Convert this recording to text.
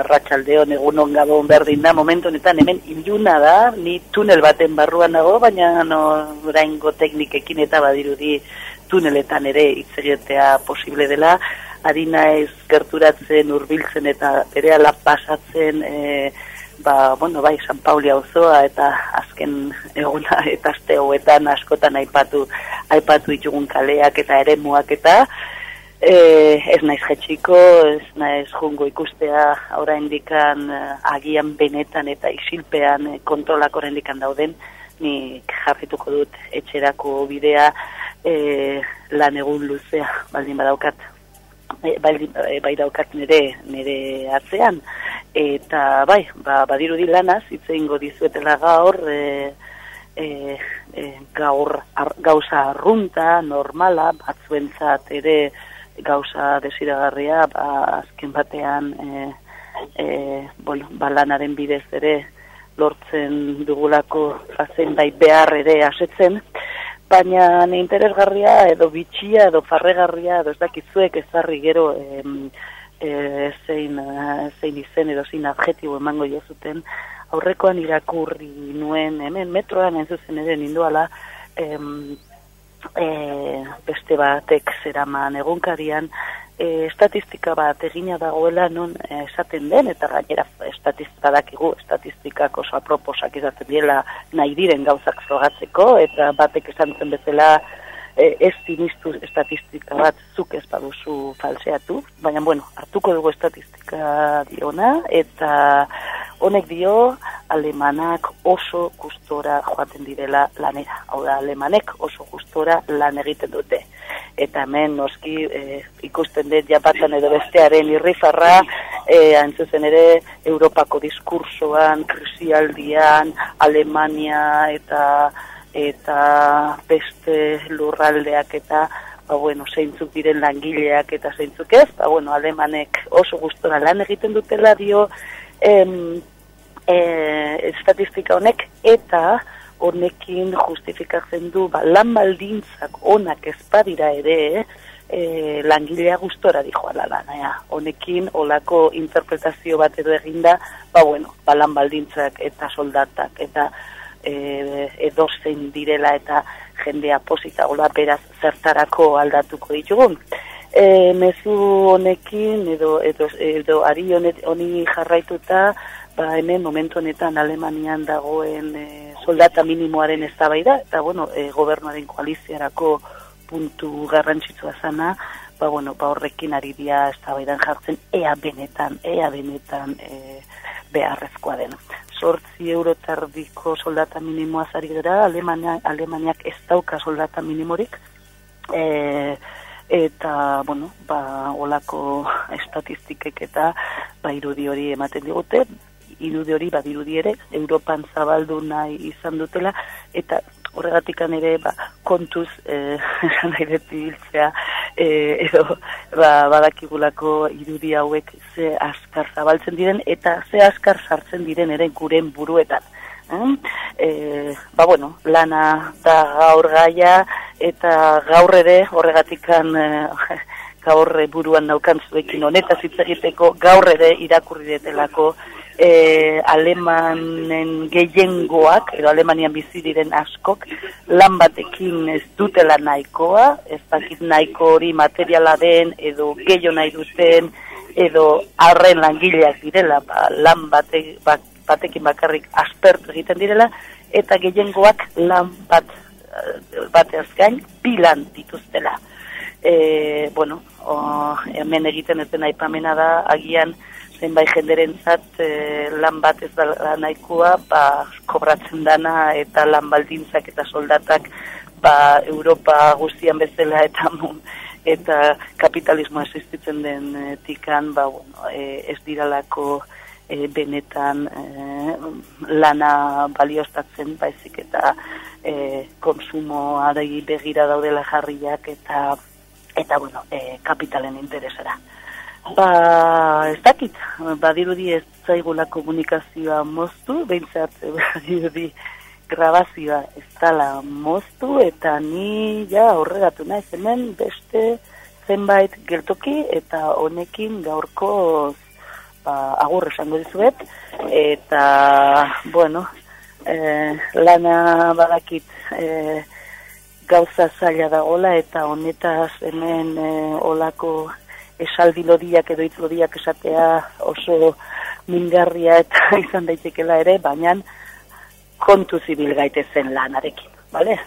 arratsaldeon egunon gabon berdin da. Momentu honetan hemen iluna da, ni tunel baten barruan dago, baina no, oraingo teknikekin eta badirudi tuneletan ere hitz posible dela, harina ez gerturatzen hurbiltzen eta bere ala pasatzen e, ba, bueno, bai, San Pauli auzoa eta azken eguna eta aste hoetan askotan aipatu aipatu ditugun kaleak eta eremuak eta E, ez naiz jetxiko, ez naiz jungo ikustea orain dikan eh, agian benetan eta isilpean e, kontrolak orain dikan dauden, nik jarrituko dut etxerako bidea e, lan egun luzea, baldin badaukat, e, baldin, e, bai daukat nire, nire atzean, eta bai, ba, badirudi lanaz, itzein dizuetela gaur, e, e, e, gaur ar, gauza arrunta, normala, batzuentzat ere, gauza desiragarria, ba, azken batean e, e, bueno, balanaren bidez ere lortzen dugulako fazen bai behar ere asetzen, baina interesgarria edo bitxia edo farregarria edo ez dakizuek ezarri gero e, e, zein, zein izen edo zein adjetibo emango jozuten, aurrekoan irakurri nuen hemen metroan enzuzen ere ninduala, em, e, beste batek zeraman egunkarian e, estatistika bat egina dagoela non e, esaten den eta gainera estatistika dakigu estatistikak oso aproposak izaten dira nahi diren gauzak frogatzeko eta batek esan zen bezala e, ez dinistu estatistika bat zuk ez baduzu falseatu, baina bueno, hartuko dugu estatistika diona eta honek dio alemanak oso gustora joaten direla lanera. Hau da, alemanek oso gustora lan egiten dute. Eta hemen noski e, ikusten dut japatan edo bestearen irrifarra, e, antzuzen ere Europako diskursoan, krisialdian, Alemania eta eta beste lurraldeak eta ba bueno, zeintzuk diren langileak eta zeintzuk ez, ba bueno, alemanek oso gustora lan egiten dutela dio, em, e, estatistika honek eta honekin justifikatzen du ba, lan baldintzak onak ezpadira ere e, langilea gustora dijo ala lana honekin olako interpretazio bat edo eginda ba bueno ba, lan baldintzak eta soldatak eta e, edo zein direla eta jendea posita gola beraz zertarako aldatuko ditugun. E, mezu honekin edo edo, edo ari honi jarraituta ba, hemen momentu honetan Alemanian dagoen e, soldata minimoaren eztabaida eta bueno, e, gobernuaren koaliziarako puntu garrantzitsua zana, ba, bueno, ba, horrekin ari dia eztabaidan jartzen ea benetan, ea benetan e, beharrezkoa den. Sortzi eurotardiko soldata minimoa zari gara, Alemania, Alemaniak ez dauka soldata minimorik, e, eta, bueno, ba, olako estatistikek eta ba, irudi hori ematen digute, irude hori badirudi ere Europan zabaldu nahi izan dutela eta horregatik ere ba, kontuz eh, nahi eh, edo ba, badakigulako irudi hauek ze askar zabaltzen diren eta ze askar sartzen diren ere guren buruetan. Eh? ba bueno, lana da gaur gaia eta gaur ere horregatikan eh, gaur buruan naukan zuekin honetaz hitz egiteko gaur ere irakurri detelako e, alemanen gehiengoak, edo alemanian bizi diren askok, lan batekin ez dutela nahikoa, ez dakit nahiko hori materiala den, edo gehiago nahi duten, edo arren langileak direla, ba, lan bate, ba, batekin bakarrik aspertu egiten direla, eta gehiengoak lan bat bateaz gain, bilan dituztela. E, bueno, o, hemen egiten ez den aipamena da, agian, zenbait jenderen zat, eh, lan bat ez da nahikoa, ba, kobratzen dana eta lan baldintzak eta soldatak ba, Europa guztian bezala eta eta kapitalismo existitzen den e, tikan, ba, bueno, e, ez diralako e, benetan e, lana balioztatzen, baizik eta e, konsumo adegi begira daudela jarriak eta eta bueno, e, kapitalen interesera. Ba, ez dakit, badirudi ez zaigula komunikazioa moztu, behintzat badirudi grabazioa ez dala moztu, eta ni ja horregatu naiz hemen beste zenbait geltoki eta honekin gaurko ba, agur esango dizuet, eta, bueno, e, lana badakit e, gauza zaila da gola, eta honetaz hemen e, olako esaldi lodiak edo hitz lodiak esatea oso mingarria eta izan daitekela ere, baina kontu zibil gaitezen lanarekin, bale?